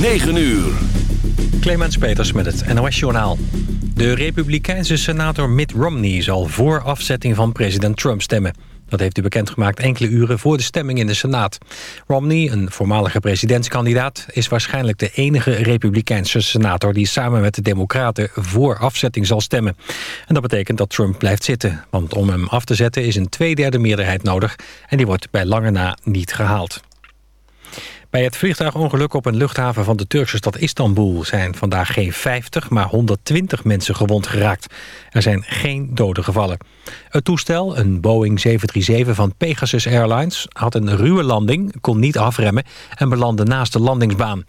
9 uur. Clemens Peters met het NOS Journaal. De republikeinse senator Mitt Romney zal voor afzetting van president Trump stemmen. Dat heeft hij bekendgemaakt enkele uren voor de stemming in de Senaat. Romney, een voormalige presidentskandidaat... is waarschijnlijk de enige republikeinse senator... die samen met de democraten voor afzetting zal stemmen. En dat betekent dat Trump blijft zitten. Want om hem af te zetten is een tweederde meerderheid nodig... en die wordt bij lange na niet gehaald. Bij het vliegtuigongeluk op een luchthaven van de Turkse stad Istanbul... zijn vandaag geen 50, maar 120 mensen gewond geraakt. Er zijn geen doden gevallen. Het toestel, een Boeing 737 van Pegasus Airlines... had een ruwe landing, kon niet afremmen... en belandde naast de landingsbaan.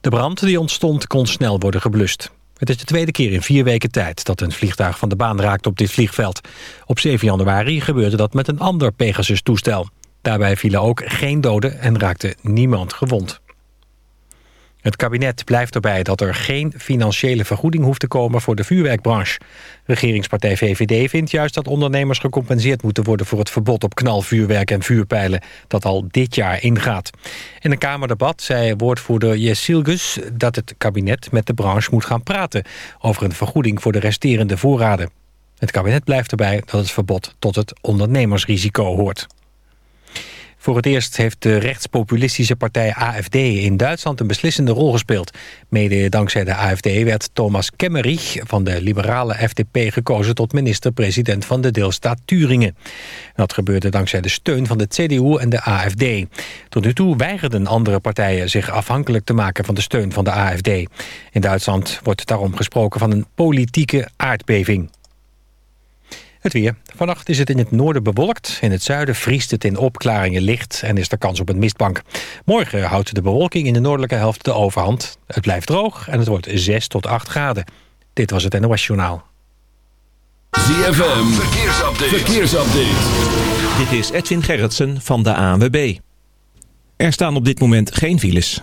De brand die ontstond kon snel worden geblust. Het is de tweede keer in vier weken tijd dat een vliegtuig van de baan raakt op dit vliegveld. Op 7 januari gebeurde dat met een ander Pegasus-toestel. Daarbij vielen ook geen doden en raakte niemand gewond. Het kabinet blijft erbij dat er geen financiële vergoeding hoeft te komen voor de vuurwerkbranche. Regeringspartij VVD vindt juist dat ondernemers gecompenseerd moeten worden voor het verbod op knalvuurwerk en vuurpijlen dat al dit jaar ingaat. In een Kamerdebat zei woordvoerder Jessilgus dat het kabinet met de branche moet gaan praten over een vergoeding voor de resterende voorraden. Het kabinet blijft erbij dat het verbod tot het ondernemersrisico hoort. Voor het eerst heeft de rechtspopulistische partij AFD in Duitsland een beslissende rol gespeeld. Mede dankzij de AFD werd Thomas Kemmerich van de liberale FDP gekozen tot minister-president van de deelstaat Turingen. Dat gebeurde dankzij de steun van de CDU en de AFD. Tot nu toe weigerden andere partijen zich afhankelijk te maken van de steun van de AFD. In Duitsland wordt daarom gesproken van een politieke aardbeving. Het weer. Vannacht is het in het noorden bewolkt. In het zuiden vriest het in opklaringen licht en is er kans op een mistbank. Morgen houdt de bewolking in de noordelijke helft de overhand. Het blijft droog en het wordt 6 tot 8 graden. Dit was het NOS Journaal. ZFM. Verkeersupdate. Verkeersupdate. Dit is Edwin Gerritsen van de ANWB. Er staan op dit moment geen files.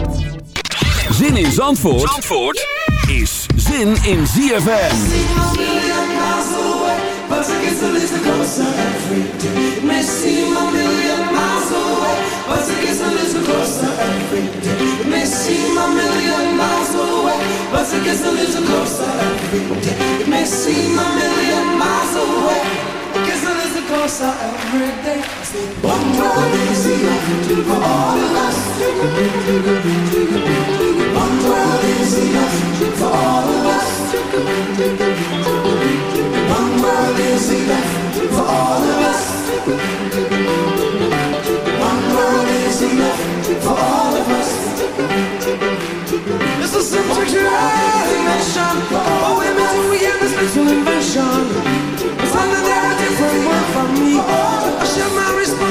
Zin in Zandvoort, Zandvoort? Is zin in ZFM. closer every day. One enough for all of us. World is enough for all of us. One world is enough for all of us. One world is enough for all of us. It's a simple transformation. Oh, special invention. It's a different word for me. I share my responsibility.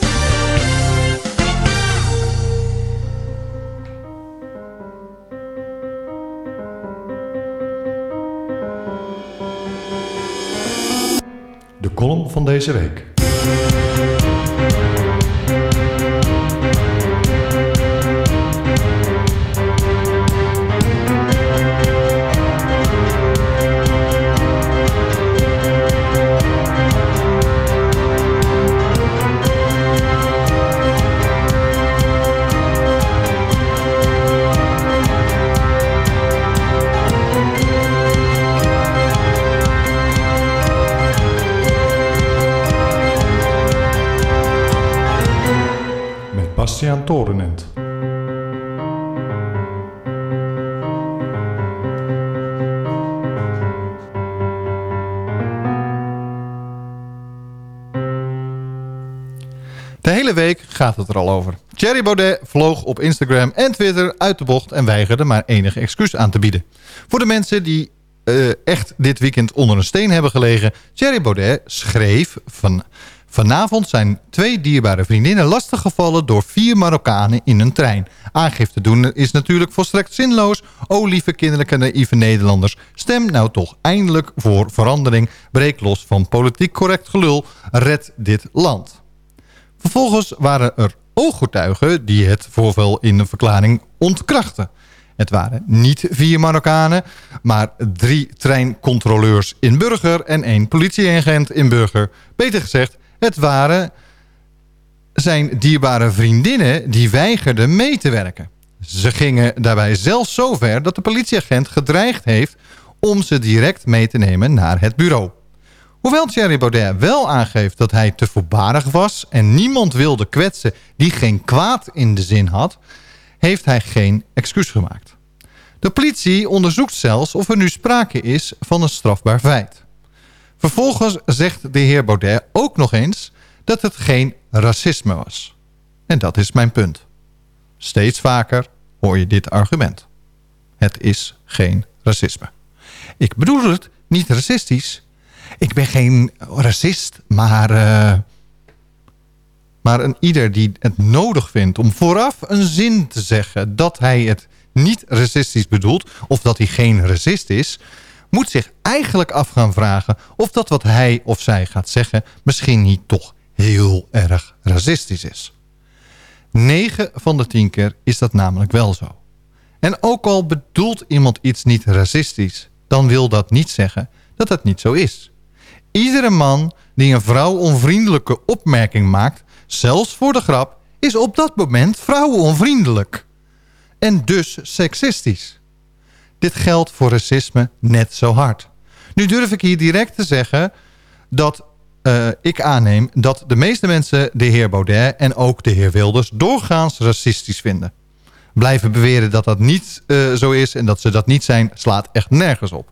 Column van deze week. Bastiaan Torenent. De hele week gaat het er al over. Thierry Baudet vloog op Instagram en Twitter uit de bocht... en weigerde maar enige excuus aan te bieden. Voor de mensen die eh, echt dit weekend onder een steen hebben gelegen... Thierry Baudet schreef van... Vanavond zijn twee dierbare vriendinnen lastiggevallen door vier Marokkanen in een trein. Aangifte doen is natuurlijk volstrekt zinloos. O lieve kinderlijke naïeve Nederlanders, stem nou toch eindelijk voor verandering. Breek los van politiek correct gelul. Red dit land. Vervolgens waren er ooggetuigen die het voorval in een verklaring ontkrachten. Het waren niet vier Marokkanen, maar drie treincontroleurs in Burger en één politieagent in Burger. Beter gezegd, het waren zijn dierbare vriendinnen die weigerden mee te werken. Ze gingen daarbij zelfs zo ver dat de politieagent gedreigd heeft om ze direct mee te nemen naar het bureau. Hoewel Thierry Baudet wel aangeeft dat hij te voorbarig was... en niemand wilde kwetsen die geen kwaad in de zin had... heeft hij geen excuus gemaakt. De politie onderzoekt zelfs of er nu sprake is van een strafbaar feit. Vervolgens zegt de heer Baudet ook nog eens dat het geen racisme was. En dat is mijn punt. Steeds vaker hoor je dit argument. Het is geen racisme. Ik bedoel het niet racistisch. Ik ben geen racist, maar... eh, maar een ieder die het nodig vindt om vooraf een zin te zeggen... dat hij het niet racistisch bedoelt of dat hij geen racist is... moet zich eigenlijk af gaan vragen of dat wat hij of zij gaat zeggen... misschien niet toch heel erg racistisch is. 9 van de 10 keer is dat namelijk wel zo. En ook al bedoelt iemand iets niet racistisch... dan wil dat niet zeggen dat het niet zo is. Iedere man die een vrouw onvriendelijke opmerking maakt... zelfs voor de grap, is op dat moment vrouwenonvriendelijk. En dus seksistisch. Dit geldt voor racisme net zo hard. Nu durf ik hier direct te zeggen dat eh, ik aanneem... dat de meeste mensen de heer Baudet en ook de heer Wilders... doorgaans racistisch vinden. Blijven beweren dat dat niet eh, zo is en dat ze dat niet zijn... slaat echt nergens op.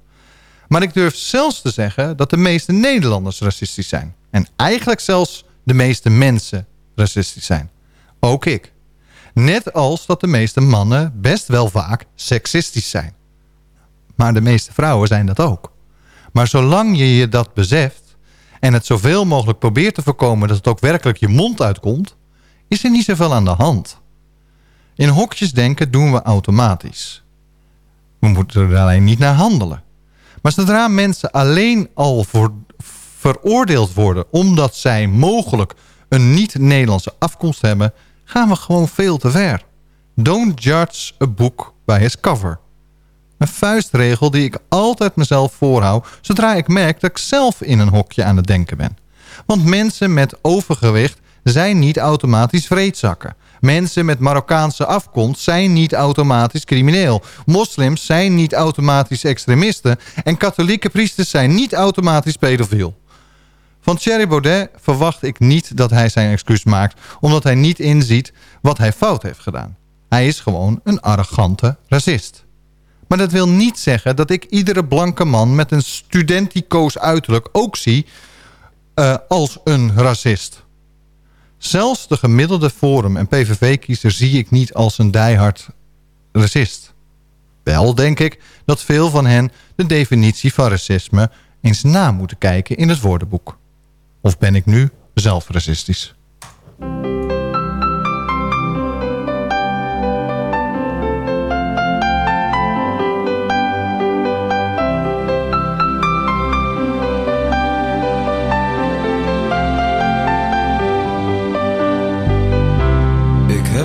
Maar ik durf zelfs te zeggen dat de meeste Nederlanders racistisch zijn. En eigenlijk zelfs de meeste mensen racistisch zijn. Ook ik. Net als dat de meeste mannen best wel vaak seksistisch zijn. Maar de meeste vrouwen zijn dat ook. Maar zolang je je dat beseft... en het zoveel mogelijk probeert te voorkomen... dat het ook werkelijk je mond uitkomt... is er niet zoveel aan de hand. In hokjes denken doen we automatisch. We moeten er alleen niet naar handelen. Maar zodra mensen alleen al voor, veroordeeld worden... omdat zij mogelijk een niet-Nederlandse afkomst hebben... gaan we gewoon veel te ver. Don't judge a book by its cover. Een vuistregel die ik altijd mezelf voorhoud... zodra ik merk dat ik zelf in een hokje aan het denken ben. Want mensen met overgewicht zijn niet automatisch vreedzakken. Mensen met Marokkaanse afkomst zijn niet automatisch crimineel. Moslims zijn niet automatisch extremisten. En katholieke priesters zijn niet automatisch pedofiel. Van Thierry Baudet verwacht ik niet dat hij zijn excuus maakt... omdat hij niet inziet wat hij fout heeft gedaan. Hij is gewoon een arrogante racist. Maar dat wil niet zeggen dat ik iedere blanke man met een studenticoos uiterlijk ook zie eh, als een racist. Zelfs de gemiddelde Forum- en PVV-kiezer zie ik niet als een diehard racist. Wel denk ik dat veel van hen de definitie van racisme eens na moeten kijken in het woordenboek. Of ben ik nu zelf racistisch?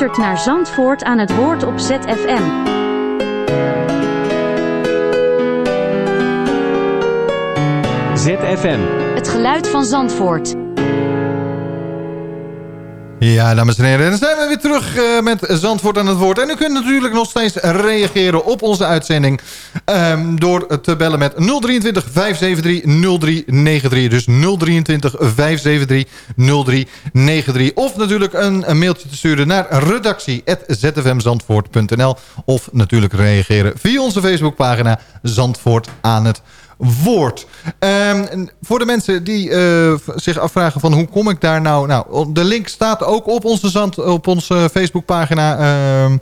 luistert naar Zandvoort aan het woord op ZFM. ZFM. Het geluid van Zandvoort. Ja, dames en heren, dan zijn we weer terug eh, met Zandvoort aan het woord. En u kunt natuurlijk nog steeds reageren op onze uitzending... ehm, door te bellen met 023 573 0393. Dus 023 573 0393. Of natuurlijk een, een mailtje te sturen naar redactie.zfmzandvoort.nl. Of natuurlijk reageren via onze Facebookpagina Zandvoort aan het woord. Ehm, voor de mensen die eh, zich afvragen van hoe kom ik daar nou... Nou, de link staat ook op onze, zand, op onze Facebookpagina ehm, eh,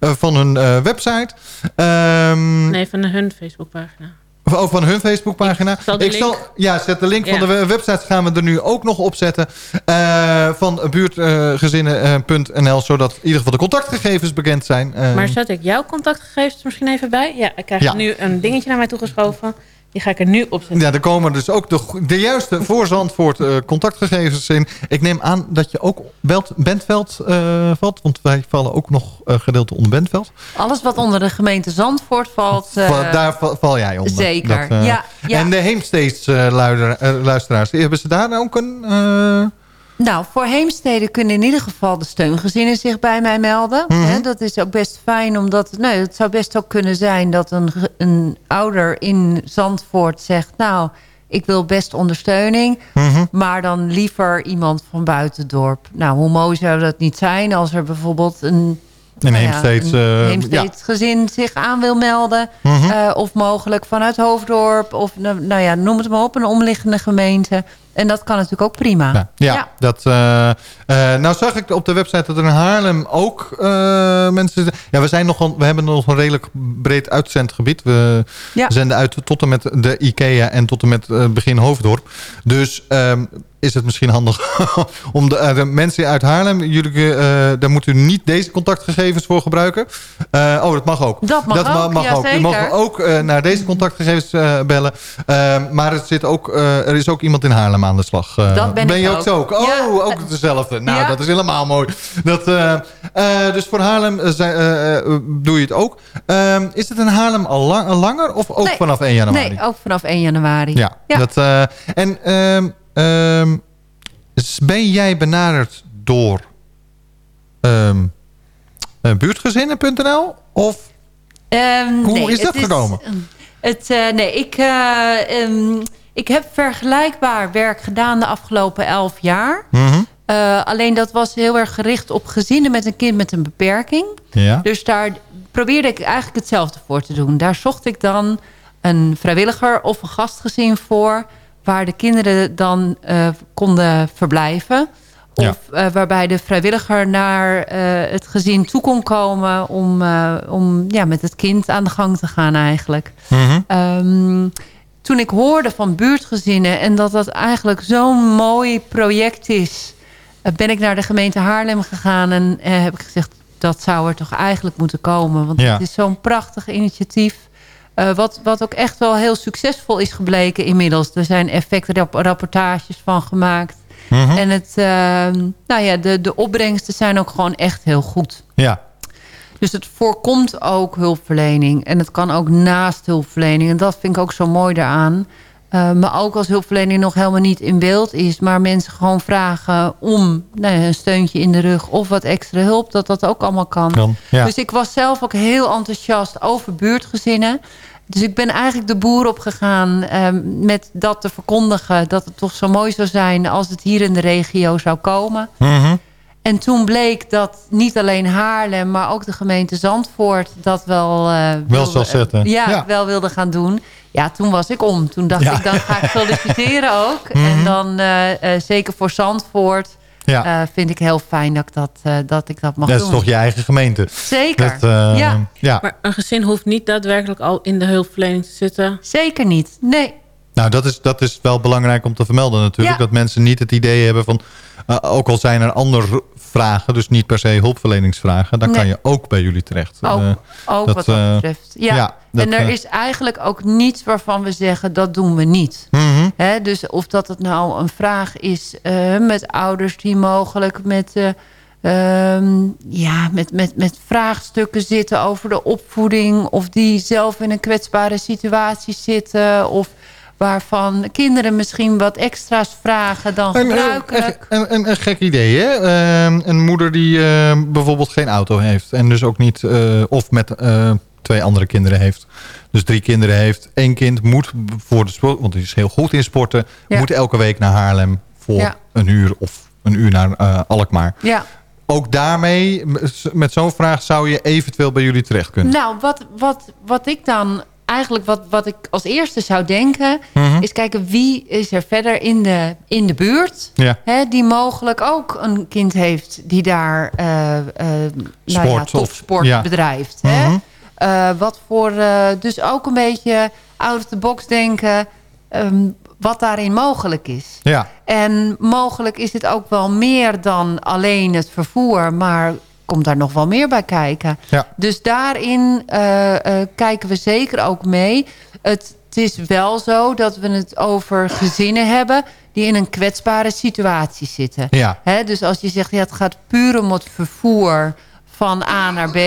van hun eh, website. Ehm, Nee, van hun Facebookpagina. of ook van hun Facebookpagina. Ik zal de link- ja, zet de link van de website gaan we er nu ook nog opzetten. eh van buurtgezinnen.nl, zodat in ieder geval de contactgegevens bekend zijn. Ehm, Maar zet ik jouw contactgegevens misschien even bij? Ja, ik krijg Ja. nu een dingetje naar mij toegeschoven. Die ga ik er nu op zetten. Ja, er komen dus ook de, de juiste voor Zandvoort eh, contactgegevens in. Ik neem aan dat je ook Belt, Bentveld eh, valt. Want wij vallen ook nog eh, gedeelte onder Bentveld. Alles wat onder de gemeente Zandvoort valt... eh, Va- Daar val, val jij onder. zeker, ja, ja. En de Heemsteeds luider- luisteraars, hebben ze daar ook een... Nou, voor Heemstede kunnen in ieder geval de steungezinnen zich bij mij melden. Mhm. Dat is ook best fijn, omdat nee, het zou best ook kunnen zijn... dat een, een ouder in Zandvoort zegt... nou, ik wil best ondersteuning, Mhm. maar dan liever iemand van buiten het dorp. Nou, hoe mooi zou dat niet zijn als er bijvoorbeeld een... Een nou ja, Heemsteeds, eh, Heemsteeds gezin zich aan wil melden. Mhm. eh, of mogelijk vanuit Hoofddorp. Of nou, nou ja, noem het maar op, een omliggende gemeente. En dat kan natuurlijk ook prima. Ja, ja, dat. eh, eh, nou zag ik op de website dat er in Haarlem ook eh, mensen. Ja, we zijn nogal, we hebben nog een redelijk breed uitzendgebied. We Ja. zenden uit tot en met de IKEA en tot en met begin Hoofddorp. Dus ehm, is het misschien handig om de, eh, de mensen uit Haarlem, jullie, eh, daar moet u niet deze contactgegevens voor gebruiken. Eh, oh, dat mag ook. Dat mag ma- ook, mag ja, ook. U mag ook naar deze contactgegevens bellen. Ehm, maar er, zit ook, er is ook iemand in Haarlem aan de slag. Dat ben ik je ook ook. Oh, Ja. ook dezelfde. Nou, Ja. dat is helemaal mooi. Dat, dus voor Haarlem doe je het ook. Ehm, is het in Haarlem al, lang, al langer of ook Nee. vanaf 1 januari? Nee, ook vanaf 1 januari. Ja, Dat, en ehm, ben jij benaderd door ehm eh, buurtgezinnen.nl? Of Ehm, Hoe nee, is dat het gekomen? het, eh, nee, ik, eh, ik heb vergelijkbaar werk gedaan de afgelopen elf jaar. Mhm. Alleen dat was heel erg gericht op gezinnen met een kind met een beperking. Ja. Dus daar probeerde ik eigenlijk hetzelfde voor te doen. Daar zocht ik dan een vrijwilliger of een gastgezin voor... waar de kinderen dan eh, konden verblijven. Of eh, waarbij de vrijwilliger naar eh, het gezin toe kon komen... om, om ja, met het kind aan de gang te gaan eigenlijk. Mhm. Ehm, toen ik hoorde van buurtgezinnen... en dat dat eigenlijk zo'n mooi project is... ben ik naar de gemeente Haarlem gegaan... en heb ik gezegd, dat zou er toch eigenlijk moeten komen. Want Ja. het is zo'n prachtig initiatief... eh, wat, wat ook echt wel heel succesvol is gebleken inmiddels. Er zijn effectrapportages van gemaakt. Mhm. En het, ehm, nou ja, de, de opbrengsten zijn ook gewoon echt heel goed. Ja. Dus het voorkomt ook hulpverlening. En het kan ook naast hulpverlening. En dat vind ik ook zo mooi daaraan. Eh, maar ook als hulpverlening nog helemaal niet in beeld is... maar mensen gewoon vragen om nou ja, een steuntje in de rug... of wat extra hulp, dat dat ook allemaal kan. Ja. Dus ik was zelf ook heel enthousiast over buurtgezinnen. Dus ik ben eigenlijk de boer opgegaan um, met dat te verkondigen... dat het toch zo mooi zou zijn als het hier in de regio zou komen... Mhm. En toen bleek dat niet alleen Haarlem, maar ook de gemeente Zandvoort dat wel, eh, wilde- zal zetten. ja, Ja. wel wilde gaan doen. Ja, toen was ik om. Toen dacht Ja. ik, dan ga ik solliciteren ook. Mhm. En dan eh, eh, zeker voor Zandvoort Ja. eh, vind ik heel fijn dat ik dat, eh, dat, ik dat mag Dat doen. is toch je eigen gemeente? Zeker, Dat, eh, ja. ja. Maar een gezin hoeft niet daadwerkelijk al in de hulpverlening te zitten. Zeker niet, nee. Nou, dat is, dat is wel belangrijk om te vermelden natuurlijk. Ja. Dat mensen niet het idee hebben van... eh, ook al zijn er andere vragen, dus niet per se hulpverleningsvragen... dan Nee. kan je ook bij jullie terecht. Ook, Eh, ook dat, wat dat eh, betreft. Ja. dat, en er is eigenlijk ook niets waarvan we zeggen dat doen we niet. mhm. Hè, dus of dat het nou een vraag is met ouders die mogelijk met, eh, ehm, ja, met, met, met vraagstukken zitten over de opvoeding. Of die zelf in een kwetsbare situatie zitten. Of waarvan kinderen misschien wat extra's vragen dan Een, gebruikelijk. een, een, een gek idee, hè? Ehm, een moeder die eh, bijvoorbeeld geen auto heeft. En dus ook niet... eh, of met eh, twee andere kinderen heeft. Dus drie kinderen heeft. Eén kind moet voor de sport... Want die is heel goed in sporten. Ja. Moet elke week naar Haarlem voor Ja. een uur. Of een uur naar eh, Alkmaar. Ja. Ook daarmee, met zo'n vraag... zou je eventueel bij jullie terecht kunnen. Nou, wat, wat, wat ik dan eigenlijk wat, wat ik als eerste zou denken... Mhm. is kijken wie is er verder in de, in de buurt... Ja. Hè, die mogelijk ook een kind heeft die daar eh, eh, nou ja, topsport ja. bedrijft. Hè? Mhm. Eh, wat voor, dus ook een beetje out of the box denken... ehm, wat daarin mogelijk is. Ja. En mogelijk is het ook wel meer dan alleen het vervoer... maar komt daar nog wel meer bij kijken. Ja. Dus daarin eh, eh, kijken we zeker ook mee. Het het is wel zo dat we het over gezinnen hebben... die in een kwetsbare situatie zitten. Ja. Hè, dus als je zegt, ja, het gaat puur om het vervoer van A naar B...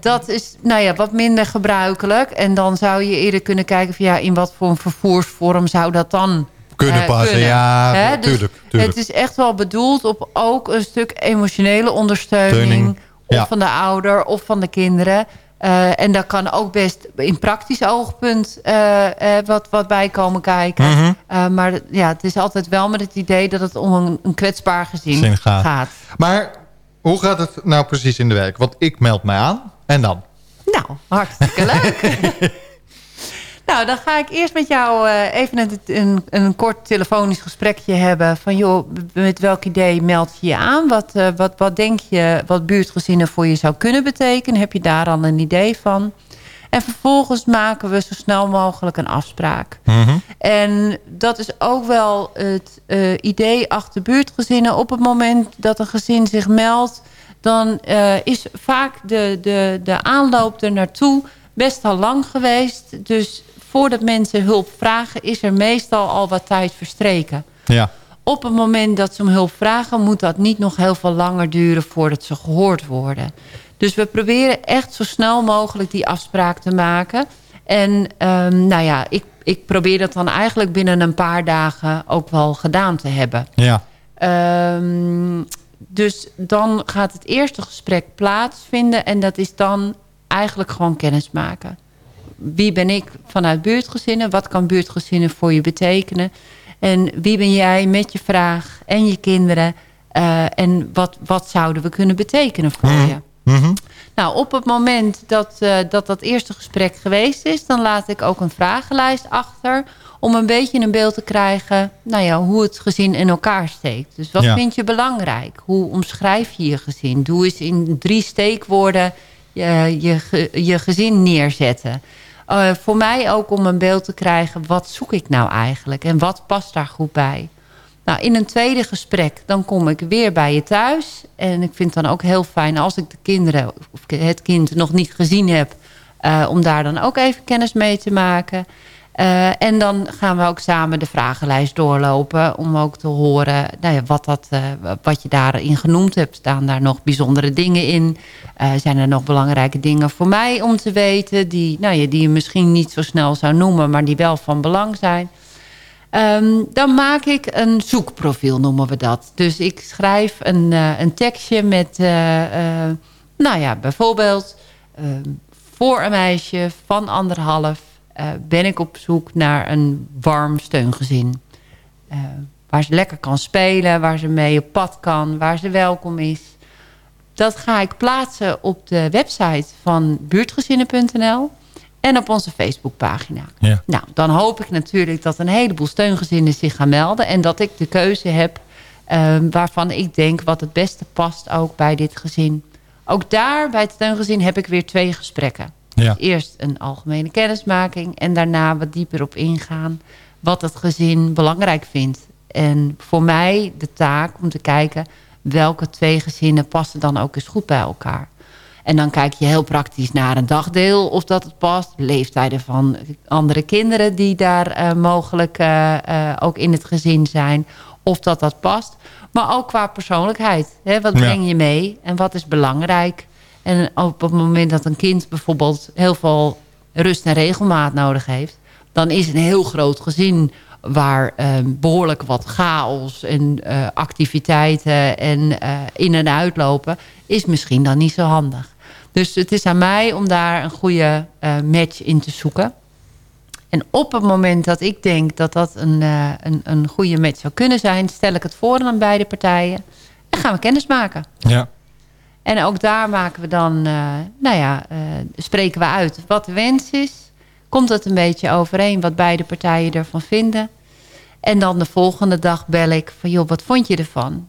dat is nou ja, wat minder gebruikelijk. En dan zou je eerder kunnen kijken... Van, ja, in wat voor een vervoersvorm zou dat dan Kunnen eh, passen, ja, dus tuurlijk. Het is echt wel bedoeld op ook een stuk emotionele ondersteuning... Steuning, of ja. van de ouder of van de kinderen... Eh, en daar kan ook best in praktisch oogpunt eh, eh, wat, wat bij komen kijken. Mhm. Maar ja, het is altijd wel met het idee dat het om een, een kwetsbaar gezin Zin gaat. gaat. Maar hoe gaat het nou precies in de werk? Want ik meld mij aan en dan? Nou, hartstikke leuk. nou, dan ga ik eerst met jou eh, even een, een, een kort telefonisch gesprekje hebben. Van joh, met welk idee meld je je aan? Wat, eh, wat, wat denk je wat buurtgezinnen voor je zou kunnen betekenen? Heb je daar al een idee van? En vervolgens maken we zo snel mogelijk een afspraak. En dat is ook wel het eh, idee achter buurtgezinnen. Op het moment dat een gezin zich meldt... dan is vaak de, de, de aanloop er naartoe best al lang geweest. Dus voordat mensen hulp vragen... is er meestal al wat tijd verstreken. Ja. Op het moment dat ze om hulp vragen... moet dat niet nog heel veel langer duren voordat ze gehoord worden. Dus we proberen echt zo snel mogelijk die afspraak te maken. En ehm, nou ja, ik, ik probeer dat dan eigenlijk binnen een paar dagen ook wel gedaan te hebben. Ja. Ehm, dus dan gaat het eerste gesprek plaatsvinden. En dat is dan eigenlijk gewoon kennismaken. Wie ben ik vanuit buurtgezinnen? Wat kan buurtgezinnen voor je betekenen? En wie ben jij met je vraag en je kinderen? Eh, en wat, wat zouden we kunnen betekenen voor je? Nou, op het moment dat, eh, dat dat eerste gesprek geweest is... dan laat ik ook een vragenlijst achter... om een beetje een beeld te krijgen... Nou ja, hoe het gezin in elkaar steekt. Dus wat Ja. vind je belangrijk? Hoe omschrijf je je gezin? Doe eens in drie steekwoorden je, je, je gezin neerzetten. Eh, voor mij ook om een beeld te krijgen... wat zoek ik nou eigenlijk? En wat past daar goed bij? Nou, in een tweede gesprek, dan kom ik weer bij je thuis. En ik vind het dan ook heel fijn als ik de kinderen of het kind nog niet gezien heb... eh, om daar dan ook even kennis mee te maken. Eh, en dan gaan we ook samen de vragenlijst doorlopen... om ook te horen nou ja, wat, dat, eh, wat je daarin genoemd hebt. Staan daar nog bijzondere dingen in? Eh, zijn er nog belangrijke dingen voor mij om te weten... die, nou ja, die je misschien niet zo snel zou noemen... maar die wel van belang zijn... Ehm, dan maak ik een zoekprofiel, noemen we dat. Dus ik schrijf een, een tekstje met, nou ja, bijvoorbeeld... ehm, voor een meisje van anderhalf ben ik op zoek naar een warm steungezin. Eh, waar ze lekker kan spelen, waar ze mee op pad kan, waar ze welkom is. Dat ga ik plaatsen op de website van buurtgezinnen.nl en op onze Facebookpagina. Ja. Nou, dan hoop ik natuurlijk dat een heleboel steungezinnen zich gaan melden... en dat ik de keuze heb eh, waarvan ik denk wat het beste past ook bij dit gezin. Ook daar, bij het steungezin, heb ik weer twee gesprekken. Ja. Eerst een algemene kennismaking en daarna wat dieper op ingaan... wat het gezin belangrijk vindt. En voor mij de taak om te kijken welke twee gezinnen passen dan ook eens goed bij elkaar. En dan kijk je heel praktisch naar een dagdeel of dat het past. Leeftijden van andere kinderen die daar eh, mogelijk eh, eh, ook in het gezin zijn. Of dat dat past. Maar ook qua persoonlijkheid. Hè? Wat breng je mee en wat is belangrijk? En op het moment dat een kind bijvoorbeeld heel veel rust en regelmaat nodig heeft... dan is een heel groot gezin waar eh, behoorlijk wat chaos en eh, activiteiten en eh, in- en uitlopen... is misschien dan niet zo handig. Dus het is aan mij om daar een goede eh, match in te zoeken. En op het moment dat ik denk dat dat een, een, een goede match zou kunnen zijn... stel ik het voor aan beide partijen en gaan we kennis maken. Ja. En ook daar maken we dan, eh, nou ja, eh, spreken we uit wat de wens is. Komt het een beetje overeen wat beide partijen ervan vinden. En dan de volgende dag bel ik van, joh, wat vond je ervan?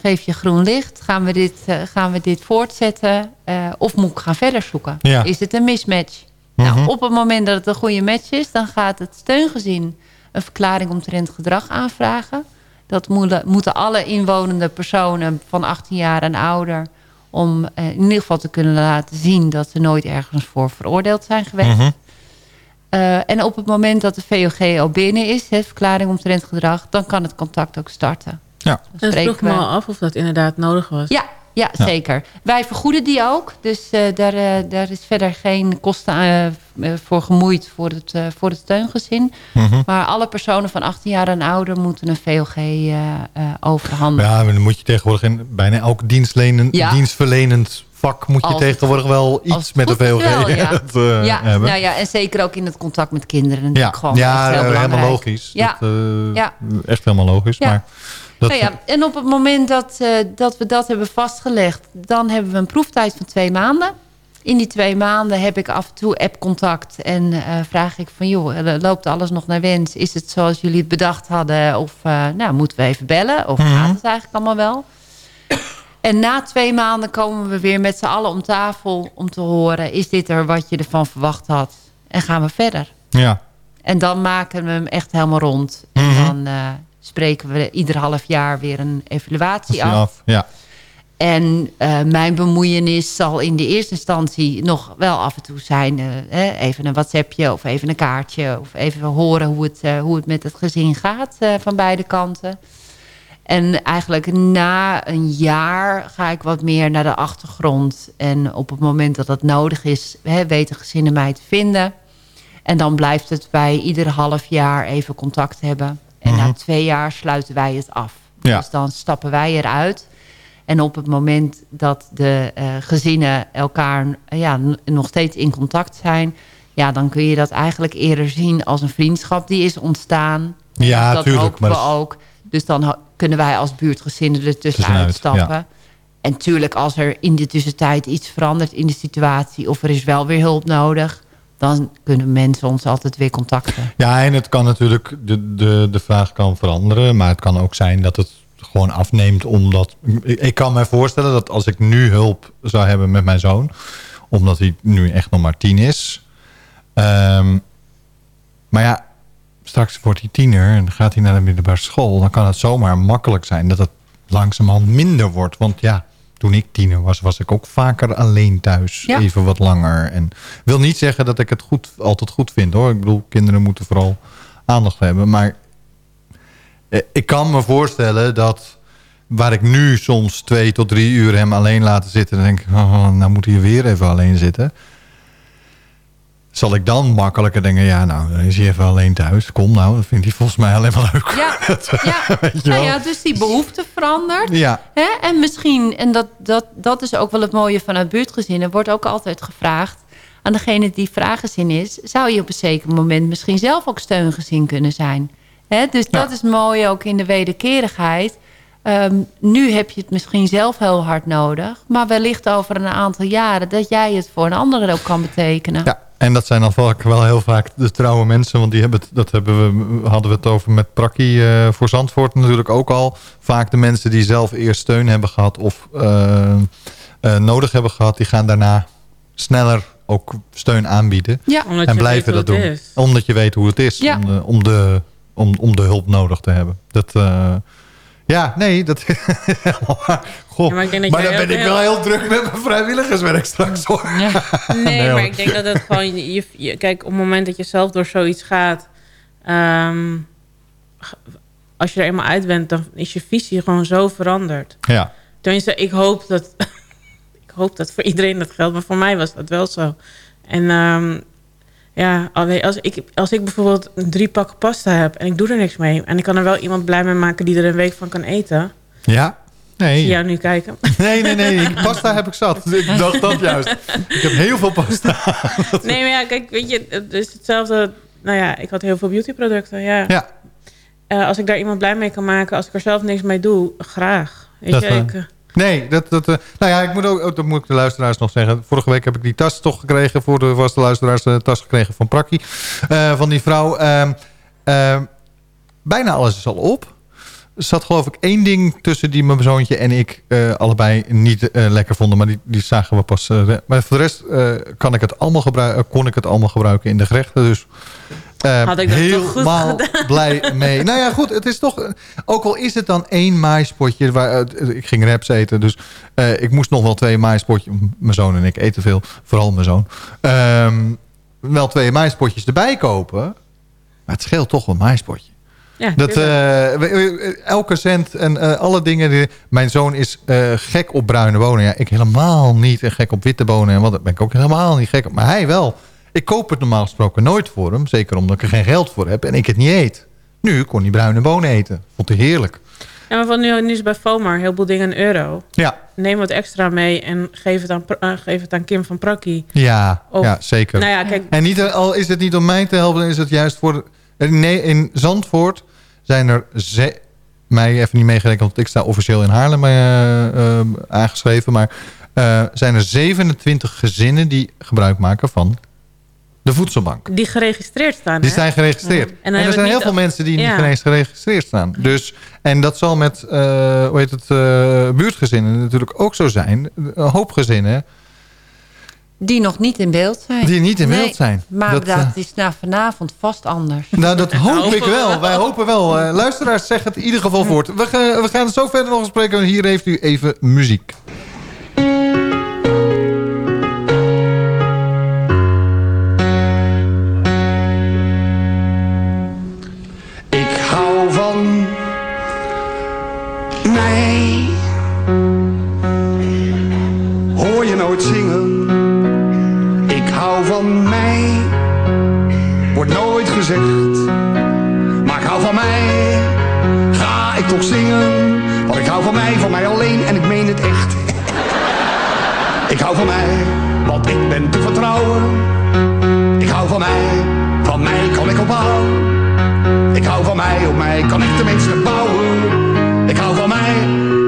Geef je groen licht? Gaan we dit, eh, gaan we dit voortzetten? Of moet ik gaan verder zoeken? Ja. Is het een mismatch? Mhm. Nou, op het moment dat het een goede match is... dan gaat het steungezin een verklaring omtrent gedrag aanvragen. Dat moeten alle inwonende personen van 18 jaar en ouder... om eh, in ieder geval te kunnen laten zien... dat ze nooit ergens voor veroordeeld zijn geweest. Mhm. Eh, en op het moment dat de VOG al binnen is, hè, verklaring omtrent gedrag, dan kan het contact ook starten. Ja. En dat vroeg me al af of dat inderdaad nodig was. Ja, ja, Ja. zeker. Wij vergoeden die ook. Dus eh, daar, eh, daar is verder geen kosten eh, voor gemoeid voor het, voor het steungezin. Mhm. Maar alle personen van 18 jaar en ouder moeten een VOG overhandigen. Ja, maar dan moet je tegenwoordig in bijna elk dienstlenend, Ja. dienstverlenend vak moet je Als tegenwoordig wel iets met is VOG wel, ja. ja, hebben. nou ja, en zeker ook in het contact met kinderen. ja, gewoon ja echt heel helemaal logisch. Ja. Dat, Ja. Echt helemaal logisch. Ja. Maar dat, Nou ja, en op het moment dat, eh, dat we dat hebben vastgelegd... dan hebben we een proeftijd van twee maanden. In die twee maanden heb ik af en toe appcontact... en eh, vraag ik van, joh, eh, loopt alles nog naar wens? Is het zoals jullie het bedacht hadden? Of nou, moeten we even bellen? Of Mhm. gaat het eigenlijk allemaal wel? En na twee maanden komen we weer met z'n allen om tafel... om te horen, is dit er wat je ervan verwacht had? En gaan we verder. ja. En dan maken we hem echt helemaal rond. En Mhm. dan spreken we ieder half jaar weer een evaluatie af. af. Ja. En eh, mijn bemoeienis zal in de eerste instantie nog wel af en toe zijn... eh, even een WhatsAppje of even een kaartje... of even horen hoe het, eh, hoe het met het gezin gaat van beide kanten. En eigenlijk na een jaar ga ik wat meer naar de achtergrond. En op het moment dat dat nodig is, hè, weten gezinnen mij te vinden. En dan blijft het bij ieder half jaar even contact hebben. En na Mhm. twee jaar sluiten wij het af. Ja. Dus dan stappen wij eruit. En op het moment dat de eh, gezinnen elkaar ja, nog steeds in contact zijn... Ja, dan kun je dat eigenlijk eerder zien als een vriendschap die is ontstaan. Ja, dat tuurlijk, maar we ook. Dus dan kunnen wij als buurtgezinnen er tussenuit Tussenuit, stappen. ja. En tuurlijk, als er in de tussentijd iets verandert in de situatie... of er is wel weer hulp nodig... dan kunnen mensen ons altijd weer contacten. Ja, en het kan natuurlijk, de, de, de vraag kan veranderen. Maar het kan ook zijn dat het gewoon afneemt omdat... Ik kan me voorstellen dat als ik nu hulp zou hebben met mijn zoon... omdat hij nu echt nog maar tien is... ehm, maar ja, straks wordt hij tiener en gaat hij naar de middelbare school... dan kan het zomaar makkelijk zijn dat het langzamerhand minder wordt. Want ja, toen ik tiener was, was ik ook vaker alleen thuis. Ja. Even wat langer. En wil niet zeggen dat ik het goed, altijd goed vind hoor. Ik bedoel, kinderen moeten vooral aandacht hebben. Maar eh, ik kan me voorstellen dat waar ik nu soms twee tot drie uur hem alleen laten zitten... dan denk ik, oh, nou moet hij weer even alleen zitten. Zal ik dan makkelijker denken, ja nou, dan is hij even alleen thuis. Kom nou, dat vindt hij volgens mij alleen maar leuk. Ja, ja. Nou ja dus die behoefte verandert. Ja. Hè? En misschien, en dat, dat, dat is ook wel het mooie vanuit buurtgezinnen... wordt ook altijd gevraagd aan degene die vraaggezin is... zou je op een zeker moment misschien zelf ook steungezin kunnen zijn. Hè? Dus dat is mooi ook in de wederkerigheid. Ehm, nu heb je het misschien zelf heel hard nodig... maar wellicht over een aantal jaren... dat jij het voor een ander ook kan betekenen. Ja, en dat zijn dan vaak wel heel vaak de trouwe mensen. Want die hebben het, dat hebben we, hadden we het over met Prakkie eh, voor Zandvoort natuurlijk ook al. Vaak de mensen die zelf eerst steun hebben gehad of eh, eh, nodig hebben gehad... die gaan daarna sneller ook steun aanbieden. Ja. Omdat en je blijven weet dat hoe doen. het is. Omdat je weet hoe het is. Ja. Om, de, om, de, om, om de hulp nodig te hebben. Dat... ja, nee, dat is helemaal waar. Goh, Ja, maar ik dan ben ik wel heel druk met mijn vrijwilligerswerk straks hoor. Nee, Nee, maar hoor. ik denk dat het gewoon... Je, je- kijk, op het moment dat je zelf door zoiets gaat... ehm, als je er eenmaal uit bent, dan is je visie gewoon zo veranderd. Ja. Tenminste, ik hoop dat... ik hoop dat voor iedereen dat geldt, maar voor mij was dat wel zo. En ehm, ja, als ik, als ik bijvoorbeeld drie pakken pasta heb... en ik doe er niks mee... en ik kan er wel iemand blij mee maken die er een week van kan eten... Ja? Nee. zie jou nu kijken. Nee, nee, nee. Pasta heb ik zat. Ik dacht dat juist. Ik heb heel veel pasta. Nee, maar ja, kijk, weet je, het is hetzelfde. Nou ja, ik had heel veel beautyproducten. Ja. Ja. Eh, als ik daar iemand blij mee kan maken, als ik er zelf niks mee doe, graag. Weet Dat, je, ik, Nee, dat, dat, eh, nou ja, ik moet ook, dat moet ik de luisteraars nog zeggen. Vorige week heb ik die tas toch gekregen. Voor de vaste luisteraars de tas gekregen van Prakkie. eh, van die vrouw. Ehm, ehm, bijna alles is al op. Er zat geloof ik één ding tussen die mijn zoontje en ik eh, allebei niet eh, lekker vonden. Maar die, die zagen we pas. eh, maar voor de rest eh, kan ik het allemaal kon ik het allemaal gebruiken in de gerechten. Dus eh, Had ik dat goed helemaal gedaan? blij mee. Nou ja, goed. Het is toch... Ook al is het dan één maaispotje. Waar, eh, ik ging raps eten. Dus eh, ik moest nog wel twee maaispotjes. Mijn zoon en ik eten veel. Vooral mijn zoon. Ehm, wel twee maïspotjes erbij kopen. Maar het scheelt toch een maïspotje. Ja, Dat, eh, elke cent en alle dingen. Die, mijn zoon is gek op bruine bonen. Ja, ik helemaal niet. En gek op witte bonen. En wat, ben ik ook helemaal niet gek op. Maar hij wel. Ik koop het normaal gesproken nooit voor hem. Zeker omdat ik er geen geld voor heb. En ik het niet eet. Nu kon hij bruine bonen eten. Vond hij heerlijk. Ja, maar van nu, nu is bij FOMAR een heleboel dingen een euro. Ja, Neem wat extra mee en geef het aan, eh, geef het aan Kim van Prakkie. ja, Of- ja zeker. Nou ja, kijk, En niet, al is het niet om mij te helpen, dan is het juist voor... nee, in Zandvoort zijn er... Ze, mij even niet meegerekend, want ik sta officieel in Haarlem eh, eh, aangeschreven. Maar zijn er 27 gezinnen die gebruik maken van de voedselbank. die geregistreerd staan. Die hè? zijn geregistreerd. Ja. En, er zijn heel veel niet mensen die ja. niet eens geregistreerd staan. Dus, en dat zal met eh, hoe heet het, eh, buurtgezinnen natuurlijk ook zo zijn. Een hoop gezinnen Die nog niet in beeld zijn. die niet in Nee, beeld zijn. Maar Dat, dat, eh, is na vanavond vast anders. Nou, dat hoop hopen ik we wel. Wij hopen wel. Eh, luisteraars, zeg het in ieder geval voort. We, gaan- we gaan het zo verder nog eens spreken. Hier heeft u even muziek. Nooit gezegd. Maar ik hou van mij. Ga ik toch zingen? Want ik hou van mij, van mij alleen en ik meen het echt. Ik hou van mij, want ik ben te vertrouwen. Ik hou van mij, van mij kan ik ophouden. Ik hou van mij, op mij kan ik tenminste bouwen. Ik hou van mij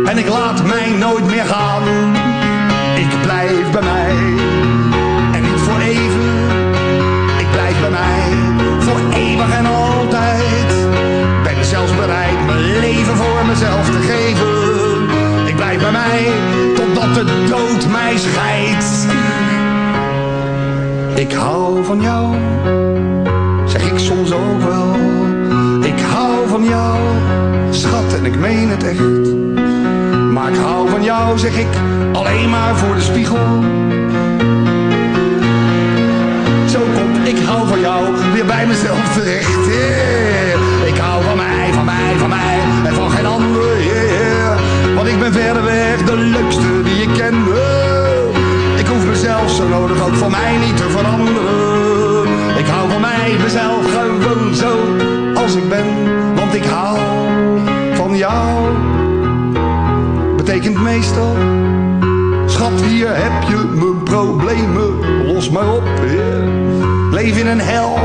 en ik laat mij nooit meer gaan. Ik blijf bij mij en altijd. Ben zelfs bereid mijn leven voor mezelf te geven. Ik blijf bij mij totdat de dood mij scheidt. Ik hou van jou, zeg ik soms ook wel. Ik hou van jou, schat, en ik meen het echt. Maar ik hou van jou, zeg ik, alleen maar voor de spiegel. Weer bij mezelf terecht. Ik hou van mij, van mij, van mij en van geen ander. Yeah. Want ik ben verder weg de leukste die ik ken. Ik hoef mezelf zo nodig ook van mij niet te veranderen. Ik hou van mij, mezelf gewoon zo als ik ben. Want ik hou van jou. Betekent meestal Schat, hier heb je mijn problemen, los maar op. Leef in een hel,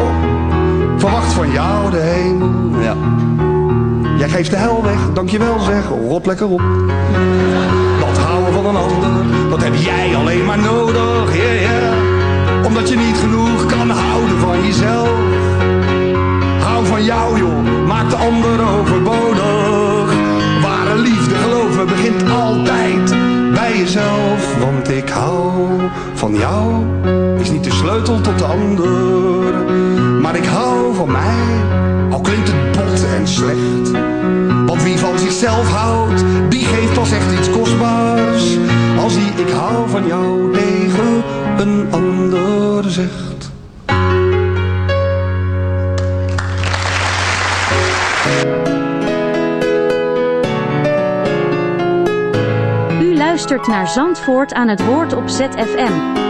verwacht van jou de hemel. Ja. Jij geeft de hel weg, dankjewel zeg, rot lekker op. Dat houden van een ander, dat heb jij alleen maar nodig. Yeah, yeah. Omdat je niet genoeg kan houden van jezelf. Hou van jou joh, maak de ander overbodig. Ware liefde, geloof me, begint altijd bij jezelf. Want ik hou van jou, is niet tot de ander. Maar ik hou van mij, al klinkt het bot en slecht. Want wie van zichzelf houdt, die geeft pas echt iets kostbaars. Als die ik hou van jou tegen een ander zegt. U luistert naar Zandvoort aan het woord op ZFM.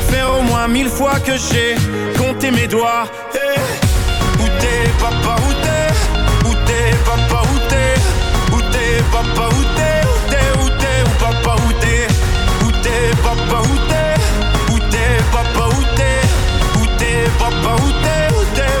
faire au moins mille fois que j'ai compté mes doigts. Eh, Où t'es papa, où t'es? Où t'es papa, où t'es? Où t'es, papa, où t'es, où t'es, où t'es, où papa, où t'es, où t'es, papa, où t'es, où t'es, papa, où t'es, où t'es, papa, où t'es, où t'es,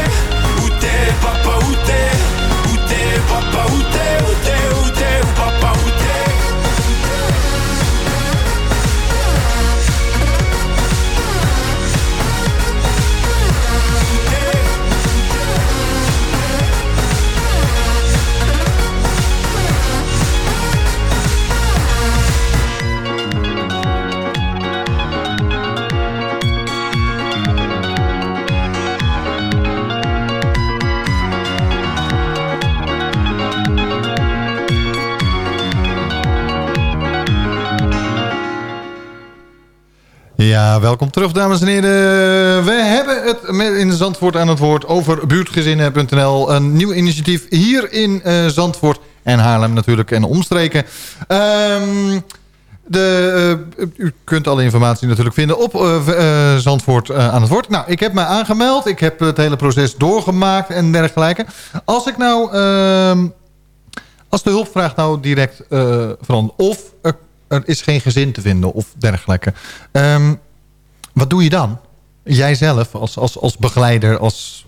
Welkom terug dames en heren. We hebben het in Zandvoort aan het woord over buurtgezinnen.nl. Een nieuw initiatief hier in eh, Zandvoort en Haarlem natuurlijk en omstreken. Ehm, de, eh, u kunt alle informatie natuurlijk vinden op eh, Zandvoort aan het woord. Nou, ik heb me aangemeld. Ik heb het hele proces doorgemaakt en dergelijke. Als ik nou... ehm, als de hulpvraag nou direct verandert... of er, is geen gezin te vinden of dergelijke... Ehm, wat doe je dan? Jij zelf als, als, als begeleider, als...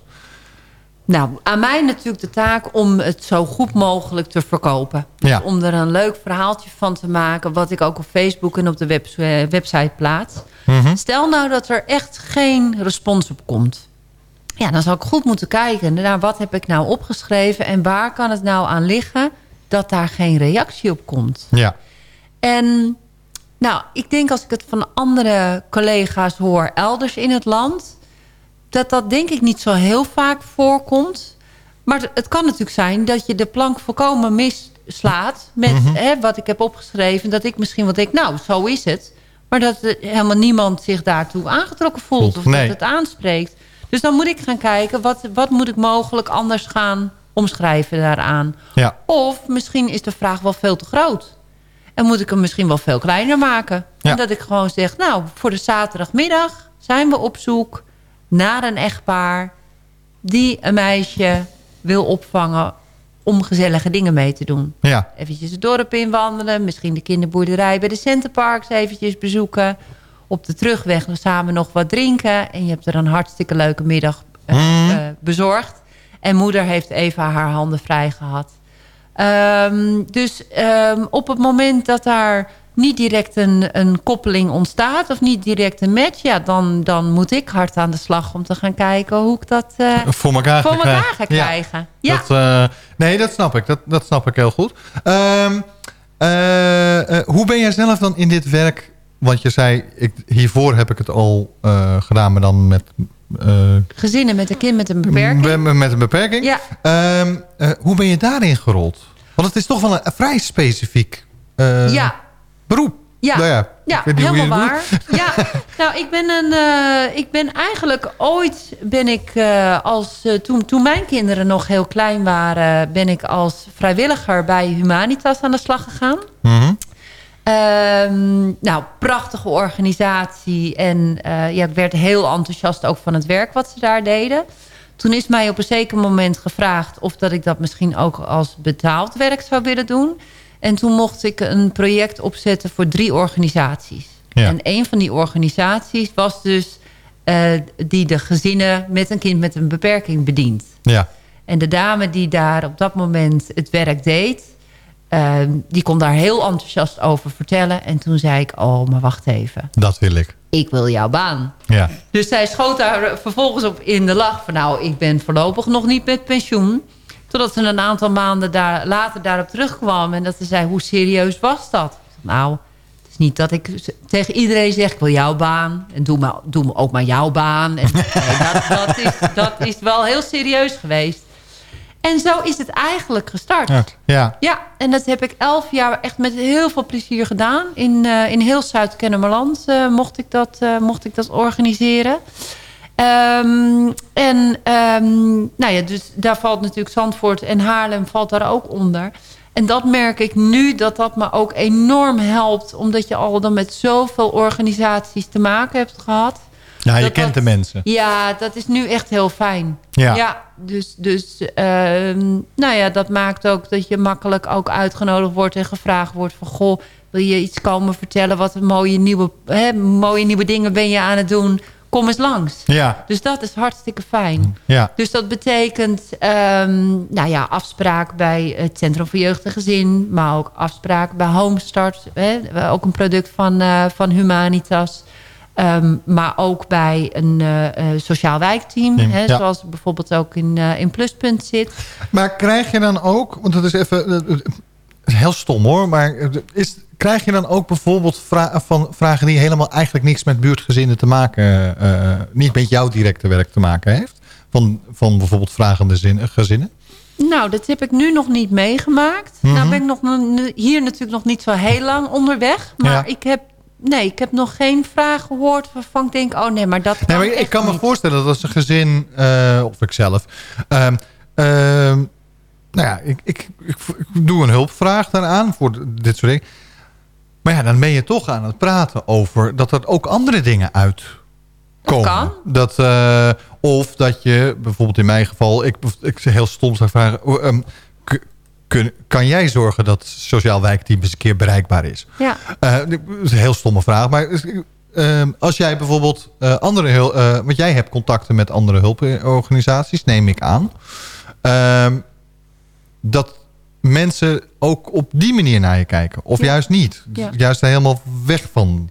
Nou, aan mij natuurlijk de taak om het zo goed mogelijk te verkopen. Ja. Dus om er een leuk verhaaltje van te maken... wat ik ook op Facebook en op de webs- eh, website plaats. Mhm. Stel nou dat er echt geen respons op komt. Ja, dan zal ik goed moeten kijken naar wat heb ik nou opgeschreven... en waar kan het nou aan liggen dat daar geen reactie op komt. Ja. En nou, ik denk als ik het van andere collega's hoor elders in het land... dat dat denk ik niet zo heel vaak voorkomt. Maar het- kan natuurlijk zijn dat je de plank volkomen misslaat... met Mhm. hè, wat ik heb opgeschreven. Dat ik misschien wel denk, nou, zo is het. Maar dat helemaal niemand zich daartoe aangetrokken voelt... of Nee. dat het aanspreekt. Dus dan moet ik gaan kijken, wat, wat moet ik mogelijk anders gaan omschrijven daaraan. Ja. Of misschien is de vraag wel veel te groot. En moet ik hem misschien wel veel kleiner maken. Ja. En dat ik gewoon zeg, nou, voor de zaterdagmiddag zijn we op zoek naar een echtpaar... die een meisje wil opvangen om gezellige dingen mee te doen. Ja. Eventjes het dorp inwandelen, misschien de kinderboerderij bij de Centerparks eventjes bezoeken. Op de terugweg samen nog wat drinken. En je hebt er een hartstikke leuke middag eh, Mhm. eh, bezorgd. En moeder heeft even haar handen vrij gehad. Ehm, dus ehm, op het moment dat daar niet direct een, een koppeling ontstaat... of niet direct een match... ja, dan, dan moet ik hard aan de slag om te gaan kijken... hoe ik dat eh, voor elkaar, voor ga elkaar krijgen. ga Ja. krijgen. Ja. Dat, eh, nee, dat snap ik. Dat, dat snap ik heel goed. Ehm, eh, hoe ben jij zelf dan in dit werk... Want je zei, ik, hiervoor heb ik het al gedaan, maar dan met... eh, Gezinnen met een kind met een beperking. met, met een beperking. Ja. Ehm, eh, hoe ben je daarin gerold? Want het is toch wel een, vrij specifiek eh, ja. beroep. Ja, Nou ja, helemaal waar. doet. Ja, nou, ik ben, een, ik ben eigenlijk ooit, ben ik als, toen, toen mijn kinderen nog heel klein waren, ben ik als vrijwilliger bij Humanitas aan de slag gegaan. Mhm. Ehm, nou, prachtige organisatie. En eh, ja, ik werd heel enthousiast ook van het werk wat ze daar deden. Toen is mij op een zeker moment gevraagd... of dat ik dat misschien ook als betaald werk zou willen doen. En toen mocht ik een project opzetten voor drie organisaties. Ja. En een van die organisaties was dus... eh, die de gezinnen met een kind met een beperking bedient. Ja. En de dame die daar op dat moment het werk deed... eh, die kon daar heel enthousiast over vertellen. En toen zei ik, oh, maar wacht even. Dat wil ik. Ik wil jouw baan. Ja. Dus zij schoot daar vervolgens op in de lach. Van nou, ik ben voorlopig nog niet met pensioen. Totdat ze een aantal maanden daar, later daarop terugkwam. En dat ze zei, hoe serieus was dat? Nou, het is niet dat ik tegen iedereen zeg... ik wil jouw baan. En doe, maar, doe me ook maar jouw baan. En, nee, dat, dat, is, dat is wel heel serieus geweest. En zo is het eigenlijk gestart. Ja. ja. Ja, en dat heb ik elf jaar echt met heel veel plezier gedaan. In, eh, in heel Zuid-Kennemerland eh, mocht, ik dat, eh, mocht ik dat organiseren. Ehm, en ehm, nou ja, dus daar valt natuurlijk Zandvoort en Haarlem valt daar ook onder. En dat merk ik nu dat dat me ook enorm helpt. Omdat je al dan met zoveel organisaties te maken hebt gehad. Ja, je Dat kent dat- de mensen. Ja, dat is nu echt heel fijn. Ja. dus, dus ehm, nou ja, dat maakt ook dat je makkelijk ook uitgenodigd wordt en gevraagd wordt van... goh, wil je iets komen vertellen? Wat mooie nieuwe, hè, mooie nieuwe dingen ben je aan het doen? Kom eens langs. Ja. Dus dat is hartstikke fijn. Ja. Dus dat betekent ehm, nou ja, afspraak bij het Centrum voor Jeugd en Gezin... maar ook afspraak bij Homestart, hè, ook een product van, eh, van Humanitas... Ehm, maar ook bij een eh, eh, sociaal wijkteam, Team, hè, ja. zoals bijvoorbeeld ook in, eh, in Pluspunt zit. Maar krijg je dan ook, want dat is even heel stom hoor, maar is, krijg je dan ook bijvoorbeeld vra van vragen die helemaal eigenlijk niks met buurtgezinnen te maken, niet met jouw directe werk te maken heeft? Van, van bijvoorbeeld vragende zin, gezinnen? Nou, dat heb ik nu nog niet meegemaakt. Mhm. Nou ben ik nog, hier natuurlijk nog niet zo heel lang onderweg. Maar Ja. ik, heb, nee, ik heb nog geen vraag gehoord waarvan ik denk... oh nee, maar dat kan Nee, maar ik, kan me niet. voorstellen dat als een gezin, eh, of ik zelf... ehm, ehm, nou ja, ik, ik, ik, doe een hulpvraag daaraan voor dit soort dingen. Maar ja, dan ben je toch aan het praten over dat er ook andere dingen uitkomen. kan. Dat, eh, of dat je, bijvoorbeeld in mijn geval... Ik, ik heel stom zou vragen... ehm, kun, kan jij zorgen dat sociaal wijkteam eens een keer bereikbaar is? Ja. Eh, dat is een heel stomme vraag. Maar ehm, als jij bijvoorbeeld eh, andere... Eh, want jij hebt contacten met andere hulporganisaties, neem ik aan. Ehm, dat mensen ook op die manier naar je kijken. Of Ja. juist niet. Ja. Juist helemaal weg van.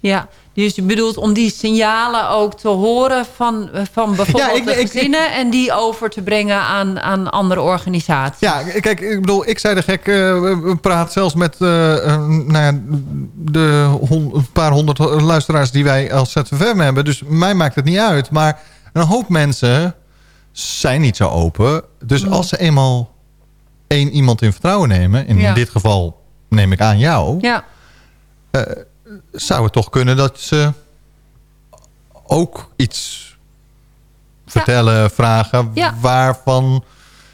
Ja, dus je bedoelt om die signalen ook te horen van, van bijvoorbeeld Ja, ik- de ik- gezinnen... en die over te brengen aan, aan andere organisaties. Ja, kijk, ik bedoel, ik zei de gek, eh, we- praten zelfs met eh, eh, nou ja, de hon- een paar honderd luisteraars die wij als ZVM hebben. Dus mij maakt het niet uit. Maar een hoop mensen zijn niet zo open. Dus Mm. als ze eenmaal één iemand in vertrouwen nemen, in Ja. dit geval neem ik aan jou, Ja, zou het toch kunnen dat ze ook iets vertellen, vragen, Ja. waarvan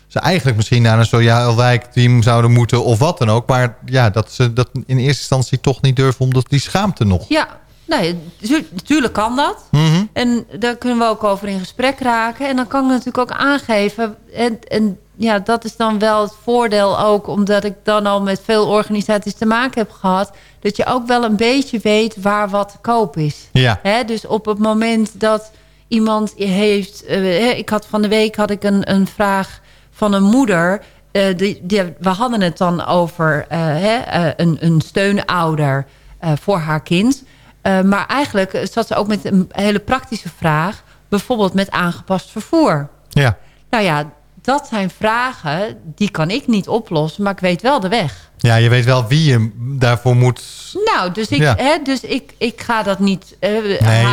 ze eigenlijk misschien naar een sociaal wijkteam zouden moeten of wat dan ook. Maar ja, dat ze dat in eerste instantie toch niet durven, omdat die schaamte nog. ja. Nee, natuurlijk kan dat. Mhm. En daar kunnen we ook over in gesprek raken. En dan kan ik natuurlijk ook aangeven. En, en ja, dat is dan wel het voordeel ook. Omdat ik dan al met veel organisaties te maken heb gehad. Dat je ook wel een beetje weet waar wat te koop is. Ja. Hè, dus op het moment dat iemand heeft... hè, ik had van de week had ik een, een vraag van een moeder... eh, die, die, we hadden het dan over eh, hè, een, een steunouder voor haar kind. Maar eigenlijk zat ze ook met een hele praktische vraag. Bijvoorbeeld met aangepast vervoer. Ja. Nou ja, dat zijn vragen die kan ik niet oplossen. Maar ik weet wel de weg. Ja, je weet wel wie je daarvoor moet... Nou, dus ik, Ja. hè, dus ik, ik ga dat niet haar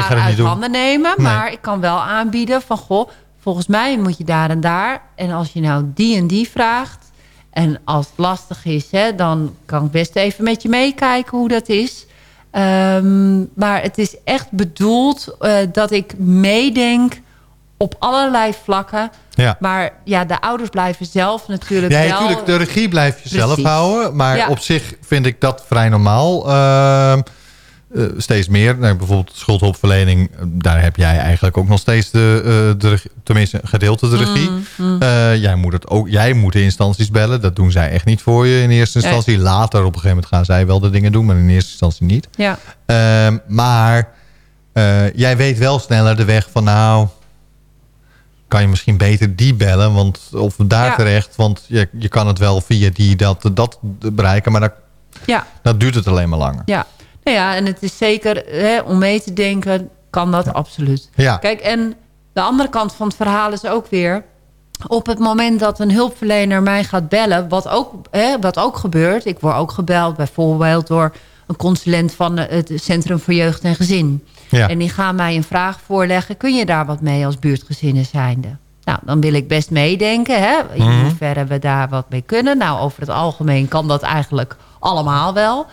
het uit niet doen. handen nemen. Nee. Maar ik kan wel aanbieden van... Goh, volgens mij moet je daar en daar. En als je nou die en die vraagt... en als het lastig is, hè, dan kan ik best even met je meekijken hoe dat is. Ehm, maar het is echt bedoeld eh, dat ik meedenk op allerlei vlakken. Ja. Maar ja, de ouders blijven zelf natuurlijk Ja, wel... natuurlijk, de regie blijf je zelf houden. Maar Ja. op zich vind ik dat vrij normaal. Ehm, eh, steeds meer. Nou, bijvoorbeeld schuldhulpverlening. eh, Daar heb jij eigenlijk ook nog steeds de, eh, de regie- tenminste een gedeelte de regie. Mm, mm. Jij, moet het ook, jij moet de instanties bellen. Dat doen zij echt niet voor je in eerste Nee. instantie. Later op een gegeven moment gaan zij wel de dingen doen. Maar in eerste instantie niet. Ja. Ehm, maar jij weet wel sneller de weg van nou... kan je misschien beter die bellen. Want, of daar Ja. terecht. Want je, je kan het wel via die dat, dat bereiken. Maar dat, Ja. dat duurt het alleen maar langer. Ja, nou ja, en het is zeker hè, om mee te denken, kan dat absoluut. Ja. Kijk, en de andere kant van het verhaal is ook weer... op het moment dat een hulpverlener mij gaat bellen... wat ook, hè, wat ook gebeurt... ik word ook gebeld bijvoorbeeld door een consulent... van het Centrum voor Jeugd en Gezin. Ja. En die gaan mij een vraag voorleggen... kun je daar wat mee als buurtgezinnen zijnde? Nou, dan wil ik best meedenken. Hè? In Mhm. hoeverre we daar wat mee kunnen. Nou, over het algemeen kan dat eigenlijk allemaal wel.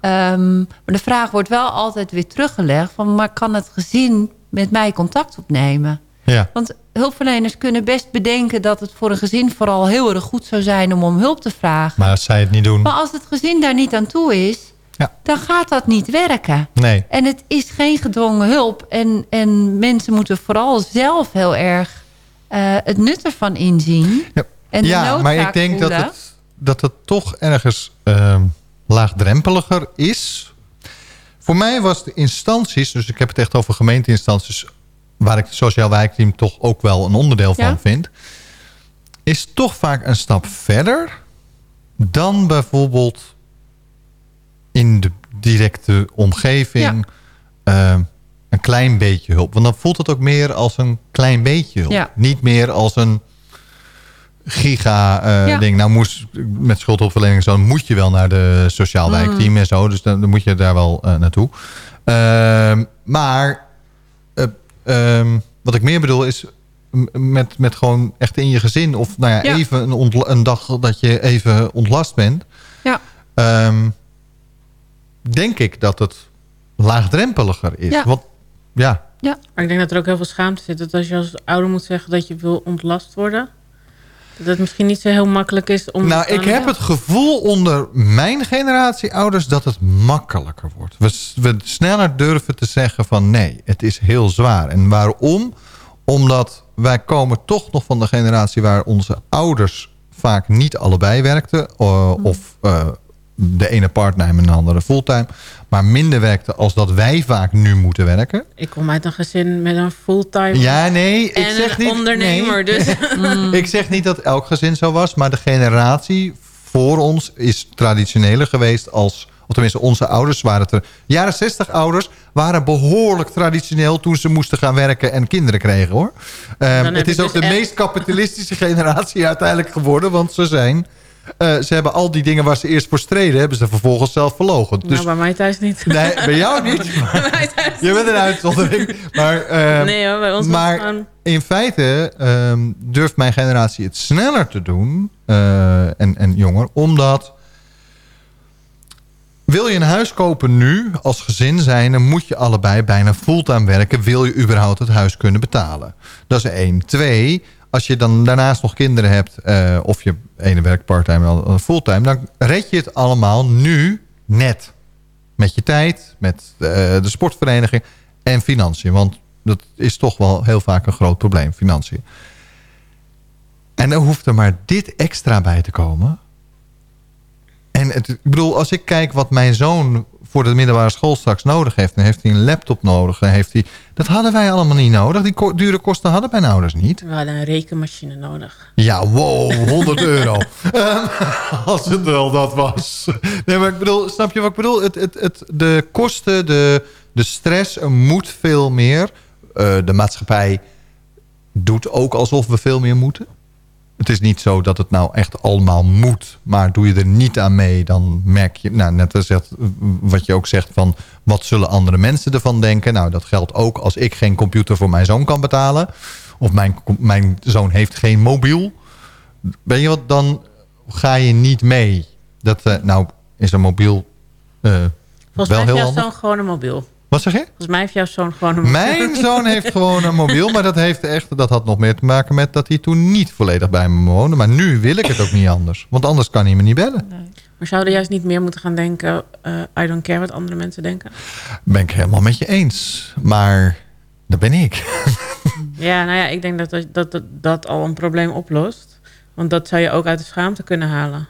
Ehm, maar de vraag wordt wel altijd weer teruggelegd... van maar kan het gezin met mij contact opnemen? Ja. Want hulpverleners kunnen best bedenken... dat het voor een gezin vooral heel erg goed zou zijn om om hulp te vragen. Maar als zij het niet doen... Maar als het gezin daar niet aan toe is... dan gaat dat niet werken. Nee. En het is geen gedwongen hulp. En, en mensen moeten vooral zelf heel erg eh, het nut ervan inzien. En de ja, noodzaak maar ik denk dat het, dat het toch ergens ehm, laagdrempeliger is. Voor mij was de instanties, dus ik heb het echt over gemeenteinstanties... waar ik het sociaal wijkteam toch ook wel een onderdeel van Ja. vind... is toch vaak een stap verder dan bijvoorbeeld in de directe omgeving... ehm, een klein beetje hulp. Want dan voelt het ook meer als een klein beetje hulp. Ja. Niet meer als een giga eh, Ja. Nou moest met schuldhulpverlening en zo moet je wel naar de sociaal Mm. wijkteam en zo. Dus dan, dan moet je daar wel eh, naartoe. Ehm, maar eh, ehm, wat ik meer bedoel is met, met gewoon echt in je gezin of nou ja, even een, een dag dat je even ontlast bent. Ja. Ehm, denk ik dat het laagdrempeliger is. Ja. Want ja, Ja. Maar ik denk dat er ook heel veel schaamte zit. Dat als je als ouder moet zeggen dat je wil ontlast worden... dat het misschien niet zo heel makkelijk is om... Nou, ik heb het gevoel onder mijn generatie ouders dat het makkelijker wordt. We, we sneller durven te zeggen van nee, het is heel zwaar. En waarom? Omdat wij komen toch nog van de generatie waar onze ouders vaak niet allebei werkten. eh, Of eh, de ene parttime en de andere fulltime. Maar minder werkten als dat wij vaak nu moeten werken. Ik kom uit een gezin met een fulltime... Ja, nee, ik en zeg een niet... ondernemer, nee. dus... Ik zeg niet dat elk gezin zo was, maar de generatie voor ons is traditioneler geweest als... Of tenminste, onze ouders waren er... Jaren 60 ouders waren behoorlijk traditioneel... toen ze moesten gaan werken en kinderen kregen, hoor. Ehm, het is ook dus de echt- meest kapitalistische generatie uiteindelijk geworden... want ze zijn... eh, ze hebben al die dingen waar ze eerst voor streden... hebben ze vervolgens zelf verlogen. Dus Nou, bij mij thuis niet. Nee, bij jou niet. Je bent een uitzondering. Maar, ehm, Nee hoor, bij ons maar gewoon- in feite ehm, durft mijn generatie het sneller te doen. eh, en, en jonger. Omdat... Wil je een huis kopen nu, als gezin zijn... dan moet je allebei bijna fulltime werken... wil je überhaupt het huis kunnen betalen. Dat is één. Twee, als je dan daarnaast nog kinderen hebt... eh, of je ene werkt parttime en fulltime... dan red je het allemaal nu net. Met je tijd, met eh, de sportvereniging en financiën. Want dat is toch wel heel vaak een groot probleem, financiën. En dan hoeft er maar dit extra bij te komen. En het, ik bedoel, als ik kijk wat mijn zoon voor de middelbare school straks nodig heeft... dan heeft hij een laptop nodig. Dan heeft hij, dat hadden wij allemaal niet nodig. Die ko- dure kosten hadden mijn ouders niet. We hadden een rekenmachine nodig. Ja, wow, 100 euro. Ehm, als het wel dat was. Nee, maar ik bedoel, snap je wat ik bedoel? Het, het, het, de kosten, de, de stress, er moet veel meer. Eh, de maatschappij doet ook alsof we veel meer moeten. Het is niet zo dat het nou echt allemaal moet. Maar doe je er niet aan mee, dan merk je... Nou, net als zegt, wat je ook zegt van... wat zullen andere mensen ervan denken? Nou, dat geldt ook als ik geen computer voor mijn zoon kan betalen. Of mijn, mijn zoon heeft geen mobiel. Ben je wat, dan ga je niet mee. Dat, eh, nou, is een mobiel eh, Volgens wel mij heeft heel jouw handig. zoon gewoon een mobiel. Wat zeg je? Volgens mij heeft jouw zoon gewoon een mobiel. Mijn zoon heeft gewoon een mobiel, maar dat, heeft echt, dat had nog meer te maken met dat hij toen niet volledig bij me woonde. Maar nu wil ik het ook niet anders, want anders kan hij me niet bellen. Maar zouden juist niet meer moeten gaan denken... eh, I don't care wat andere mensen denken? Ben ik helemaal met je eens, maar dat ben ik. Ja, nou ja, ik denk dat, dat, dat, dat al een probleem oplost. Want dat zou je ook uit de schaamte kunnen halen.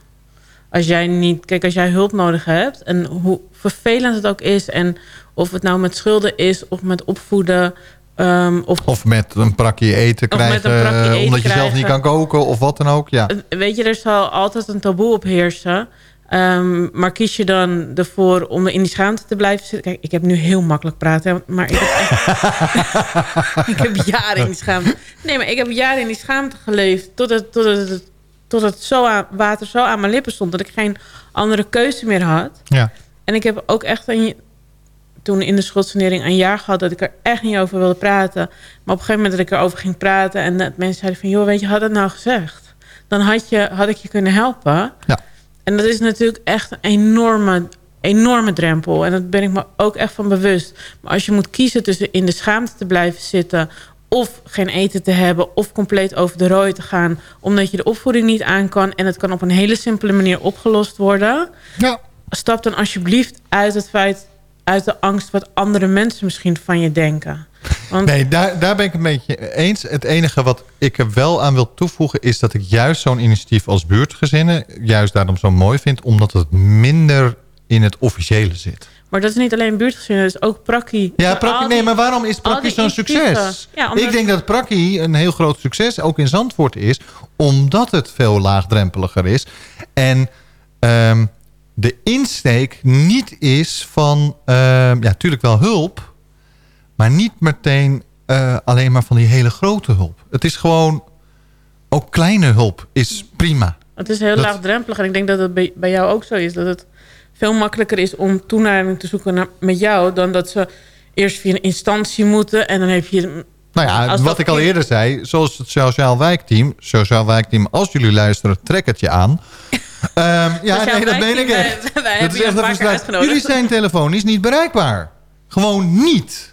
Als jij niet... Kijk, als jij hulp nodig hebt... en hoe vervelend het ook is... en of het nou met schulden is of met opvoeden... ehm, of Of met een prakje eten een krijgen, prakje eh, eten omdat je zelf niet kan koken of wat dan ook. Ja. Weet je, er zal altijd een taboe op heersen. Ehm, maar kies je dan ervoor om in die schaamte te blijven zitten? Kijk, ik heb nu heel makkelijk praten, maar ik heb, echt, ik heb jaren in die schaamte... Nee, maar ik heb jaren in die schaamte geleefd... tot het, tot het, tot het zo aan, water zo aan mijn lippen stond... dat ik geen andere keuze meer had. Ja. En ik heb ook echt een, toen in de schuldsanering een jaar gehad... dat ik er echt niet over wilde praten. Maar op een gegeven moment dat ik erover ging praten... en dat mensen zeiden van... joh, weet je, had het nou gezegd? Dan had, je, had ik je kunnen helpen. Ja. En dat is natuurlijk echt een enorme, enorme drempel. En daar ben ik me ook echt van bewust. Maar als je moet kiezen tussen in de schaamte te blijven zitten... of geen eten te hebben of compleet over de rode te gaan... omdat je de opvoeding niet aan kan... en het kan op een hele simpele manier opgelost worden... Ja. stap dan alsjeblieft uit het feit... uit de angst wat andere mensen misschien van je denken. Want Nee, daar, daar ben ik het met je eens. Het enige wat ik er wel aan wil toevoegen... is dat ik juist zo'n initiatief als buurtgezinnen... juist daarom zo mooi vind... omdat het minder in het officiële zit. Maar dat is niet alleen buurtgezinnen, dat is ook prakkie. Ja, Prakkie, nee, maar waarom is Prakkie die zo'n succes? Ja, omdat- Ik denk dat Prakkie een heel groot succes ook in Zandvoort is... omdat het veel laagdrempeliger is. En ehm, de insteek niet is van... ehm, ja, natuurlijk wel hulp... maar niet meteen eh, alleen maar van die hele grote hulp. Het is gewoon... ook kleine hulp is prima. Het is heel Dat- laagdrempelig. En ik denk dat het bij, bij jou ook zo is. Dat het veel makkelijker is om toenadering te zoeken naar, met jou... dan dat ze eerst via een instantie moeten. En dan heb je... Nou ja, wat ik al eerder zei, zoals het Sociaal Wijkteam... Sociaal Wijkteam, als jullie luisteren, trek het je aan. Ehm, ja, nee, dat meen ik echt. wij- wij Dat is echt uitgenodigd. Jullie zijn telefonisch niet bereikbaar. Gewoon niet.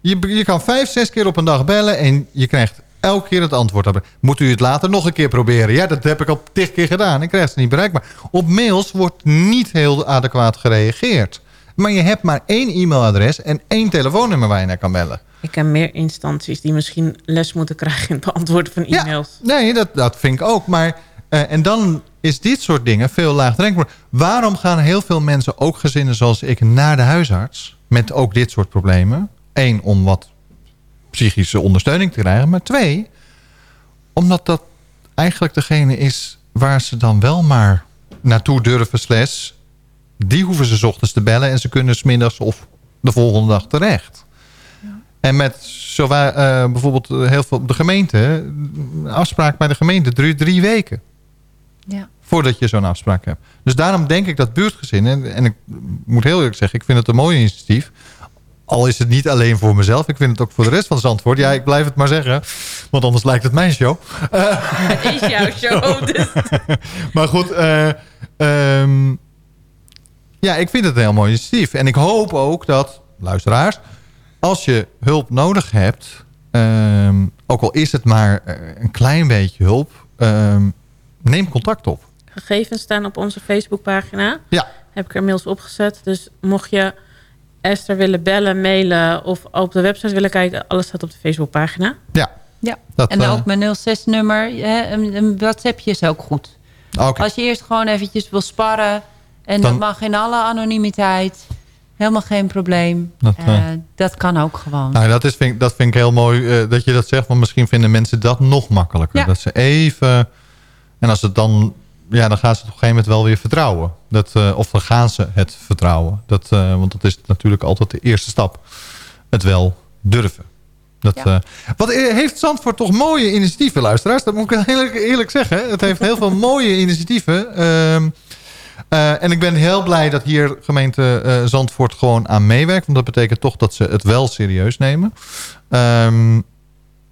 Je, je kan vijf, zes keer op een dag bellen en je krijgt elke keer het antwoord. Moet u het later nog een keer proberen? Ja, dat heb ik al tig keer gedaan. Ik krijg het niet bereikbaar. Op mails wordt niet heel adequaat gereageerd. Maar je hebt maar één e-mailadres en één telefoonnummer waar je naar kan bellen. Ik ken meer instanties die misschien les moeten krijgen... in het beantwoorden van e-mails. Nee, dat, dat vind ik ook. Maar, eh, en dan is dit soort dingen veel laagdrempeliger. Waarom gaan heel veel mensen, ook gezinnen zoals ik, naar de huisarts... met ook dit soort problemen? Eén, om wat psychische ondersteuning te krijgen. Maar twee, omdat dat eigenlijk degene is... waar ze dan wel maar naartoe durven slash... die hoeven ze 's ochtends te bellen... en ze kunnen smiddags of de volgende dag terecht. En met zo waar, eh, bijvoorbeeld eh, heel veel de gemeente, een afspraak bij de gemeente duurt drie weken Ja. voordat je zo'n afspraak hebt. Dus daarom denk ik dat buurtgezinnen, en ik moet heel eerlijk zeggen, ik vind het een mooi initiatief. Al is het niet alleen voor mezelf, ik vind het ook voor de rest van Zandvoort. Ja, ik blijf het maar zeggen, want anders lijkt het mijn show. Eh, Het is jouw show, dus... maar goed, eh, ehm, ja, ik vind het een heel mooi initiatief. En ik hoop ook dat, luisteraars, als je hulp nodig hebt... ehm, ook al is het maar eh, een klein beetje hulp... ehm, neem contact op. Gegevens staan op onze Facebookpagina. Ja. Heb ik er mails opgezet. Dus mocht je Esther willen bellen, mailen... of op de website willen kijken... alles staat op de Facebookpagina. Ja. Ja, Dat, en eh, ook mijn 06-nummer. Een, een WhatsAppje is ook goed. Oké. Als je eerst gewoon eventjes wil sparren... En Dan- dat mag in alle anonimiteit. Helemaal geen probleem. Dat, Dat, eh, dat kan ook gewoon. Nou, dat, is, vind, ik- dat vind ik heel mooi eh, dat je dat zegt. Want misschien vinden mensen dat nog makkelijker. Ja. Dat ze even... En als het dan... Ja, dan gaan ze het op een gegeven moment wel weer vertrouwen. Dat, eh, of dan gaan ze het vertrouwen. Dat, eh, want dat is natuurlijk altijd de eerste stap. Het wel durven. Dat, Ja. eh, wat heeft Zandvoort toch mooie initiatieven, luisteraars? Dat moet ik heel eerlijk, eerlijk zeggen. Het heeft heel veel mooie initiatieven. Ehm, eh, en ik ben heel blij dat hier gemeente Zandvoort gewoon aan meewerkt. Want dat betekent toch dat ze het wel serieus nemen. Ehm,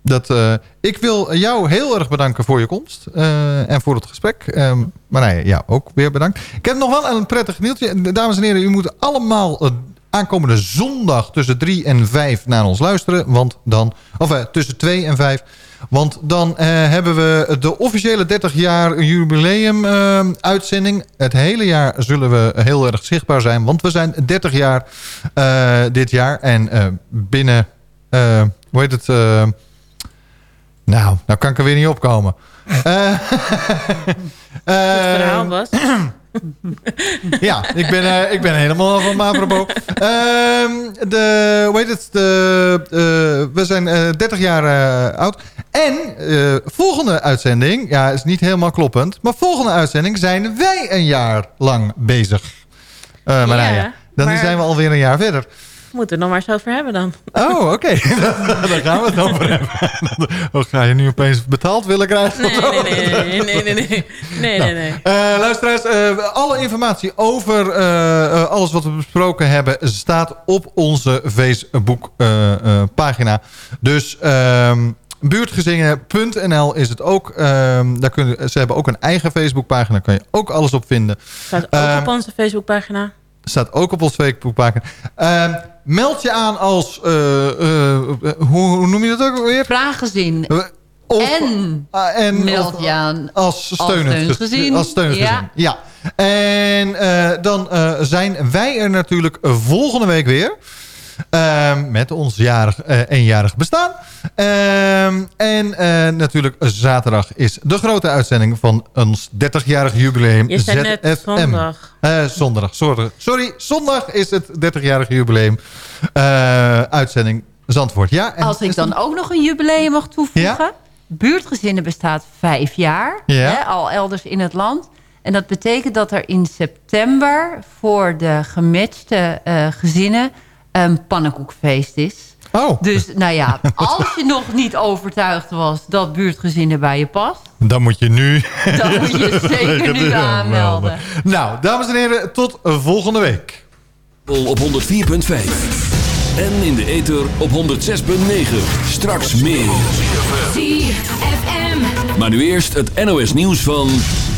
dat, eh, ik wil jou heel erg bedanken voor je komst. eh, en voor het gesprek. Ehm Marije, ja, ook weer bedankt. Ik heb nog wel een prettig nieuwtje. Dames en heren, u moet allemaal eh, aankomende zondag tussen 3 en 5 naar ons luisteren. Want dan, of tussen 2 en 5. Want dan hebben we de officiële 30 jaar jubileum uitzending. Het hele jaar zullen we heel erg zichtbaar zijn. Want we zijn 30 jaar dit jaar. En binnen, hoe heet het... nou, nou kan ik er weer niet opkomen. Eh Het verhaal eh, was. ja, ik ben, eh, ik ben helemaal van Maprobo. Ehm de, hoe heet het? De, we zijn eh 30 jaar oud. En volgende uitzending, ja, is niet helemaal kloppend. Maar volgende uitzending zijn wij een jaar lang bezig. Marije. Ja, dan maar- zijn we alweer een jaar verder. We moeten het nog maar eens over hebben dan. Oh, oké. Daar gaan we het over hebben. Oh, ga je nu opeens betaald willen krijgen? Nee, nee, nee, nee, nee, nee, nee. Nee. Eh, luisteraars, eh, alle informatie over eh, alles wat we besproken hebben... staat op onze Facebook-pagina. dus ehm buurtgezingen.nl is het ook. Ehm, daar kunnen, ze hebben ook een eigen Facebook-pagina. Daar kan je ook alles op vinden. Staat ook Ehm, op onze Facebookpagina. Staat ook op onze Facebook-pagina. Ehm, meld je aan als... eh, eh, hoe, hoe noem je dat ook weer? Vraaggezin. Of, en, ah, en meld je aan als steunend. Als steunend Ja. Ja. En eh, dan eh, zijn wij er natuurlijk volgende week weer. Ehm, met ons jarig, eh, eenjarig bestaan. Ehm, en eh, natuurlijk zaterdag is de grote uitzending van ons 30-jarig jubileum. Je zei net ZFM. zondag. Eh, zondag, sorry. Sorry, zondag is het 30-jarig jubileum. eh, uitzending Zandvoort. Ja, en Als ik is dan ook nog een jubileum mag toevoegen. Ja? Buurtgezinnen bestaat vijf jaar. Ja. Hè, al elders in het land. En dat betekent dat er in september voor de gematchte eh, gezinnen een pannenkoekfeest is. Oh. Dus nou ja, als je nog niet overtuigd was dat buurtgezinnen bij je past... Dan moet je nu... Dan moet je zeker nu aanmelden. Nou, dames en heren, tot volgende week. Op 104.5. En in de ether op 106.9. Straks meer. Maar nu eerst het NOS nieuws van...